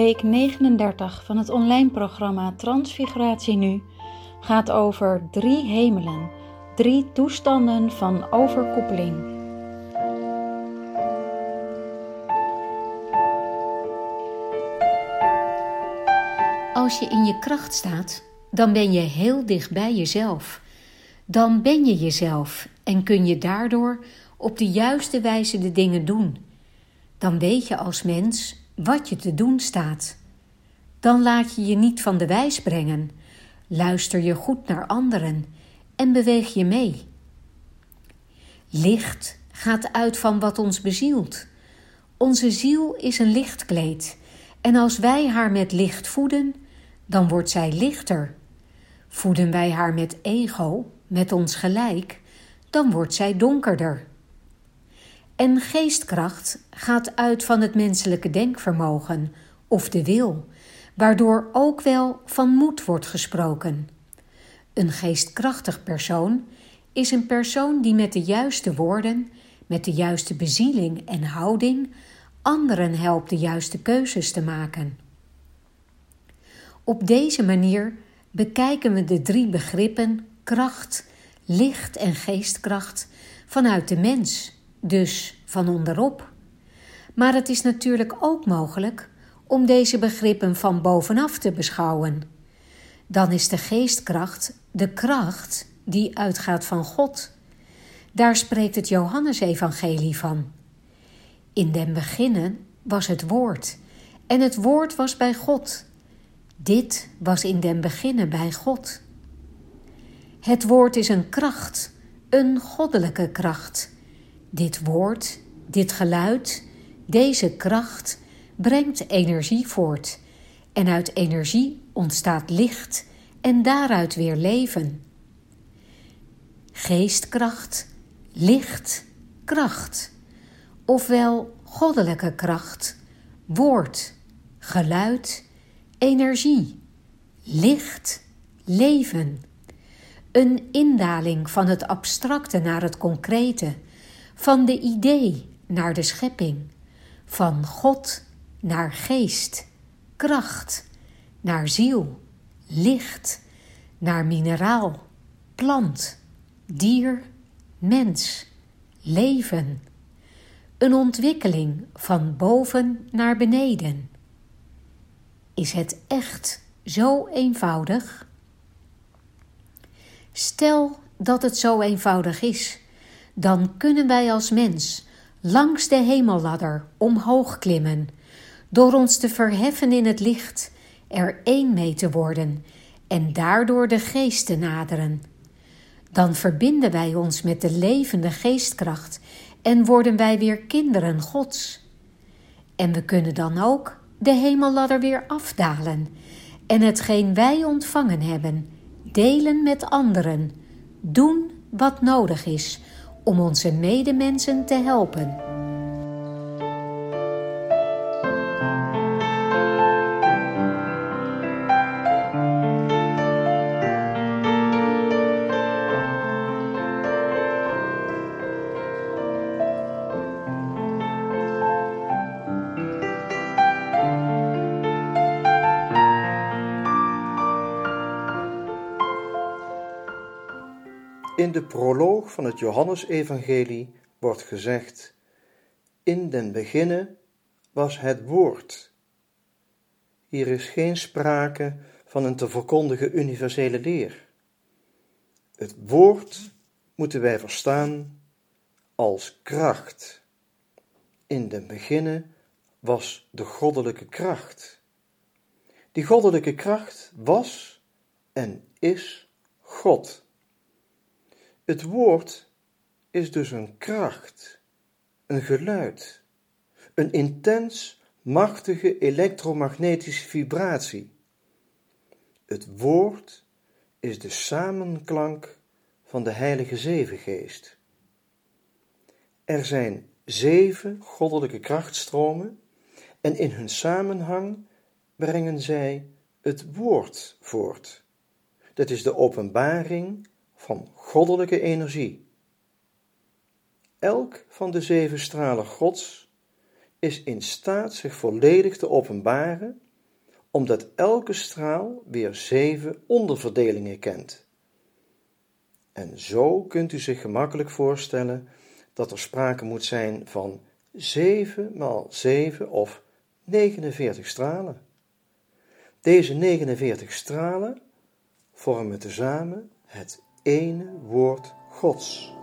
Week 39 van het online programma Transfiguratie Nu gaat over drie hemelen, drie toestanden van overkoepeling. Als je in je kracht staat, dan ben je heel dicht bij jezelf. Dan ben je jezelf en kun je daardoor op de juiste wijze de dingen doen. Dan weet je als mens wat je te doen staat. Dan laat je je niet van de wijs brengen, luister je goed naar anderen en beweeg je mee. Licht gaat uit van wat ons bezielt. Onze ziel is een lichtkleed en als wij haar met licht voeden, dan wordt zij lichter. Voeden wij haar met ego, met ons gelijk, dan wordt zij donkerder. En geestkracht gaat uit van het menselijke denkvermogen of de wil, waardoor ook wel van moed wordt gesproken. Een geestkrachtig persoon is een persoon die met de juiste woorden, met de juiste bezieling en houding anderen helpt de juiste keuzes te maken. Op deze manier bekijken we de drie begrippen kracht, licht en geestkracht vanuit de mens dus van onderop. Maar het is natuurlijk ook mogelijk om deze begrippen van bovenaf te beschouwen. Dan is de geestkracht de kracht die uitgaat van God. Daar spreekt het Johannesevangelie van. In den beginnen was het woord, en het woord was bij God. Dit was in den beginnen bij God. Het woord is een kracht, een goddelijke kracht dit woord, dit geluid, deze kracht brengt energie voort en uit energie ontstaat licht en daaruit weer leven. Geestkracht, licht, kracht, ofwel goddelijke kracht, woord, geluid, energie, licht, leven. Een indaling van het abstracte naar het concrete van de idee naar de schepping, van God naar geest, kracht, naar ziel, licht, naar mineraal, plant, dier, mens, leven. Een ontwikkeling van boven naar beneden. Is het echt zo eenvoudig? Stel dat het zo eenvoudig is dan kunnen wij als mens langs de hemelladder omhoog klimmen, door ons te verheffen in het licht, er één mee te worden en daardoor de geest te naderen. Dan verbinden wij ons met de levende geestkracht en worden wij weer kinderen Gods. En we kunnen dan ook de hemelladder weer afdalen en hetgeen wij ontvangen hebben, delen met anderen, doen wat nodig is om onze medemensen te helpen. In de proloog van het Johannesevangelie wordt gezegd: In den beginne was het woord. Hier is geen sprake van een te verkondigen universele leer. Het woord moeten wij verstaan als kracht. In den beginne was de goddelijke kracht. Die goddelijke kracht was en is God. Het woord is dus een kracht, een geluid, een intens machtige elektromagnetische vibratie. Het woord is de samenklank van de Heilige Zevengeest. Er zijn zeven goddelijke krachtstromen en in hun samenhang brengen zij het woord voort. Dat is de openbaring van goddelijke energie. Elk van de zeven stralen Gods is in staat zich volledig te openbaren, omdat elke straal weer zeven onderverdelingen kent. En zo kunt u zich gemakkelijk voorstellen dat er sprake moet zijn van 7 maal 7 of 49 stralen. Deze 49 stralen vormen tezamen het ene woord Gods.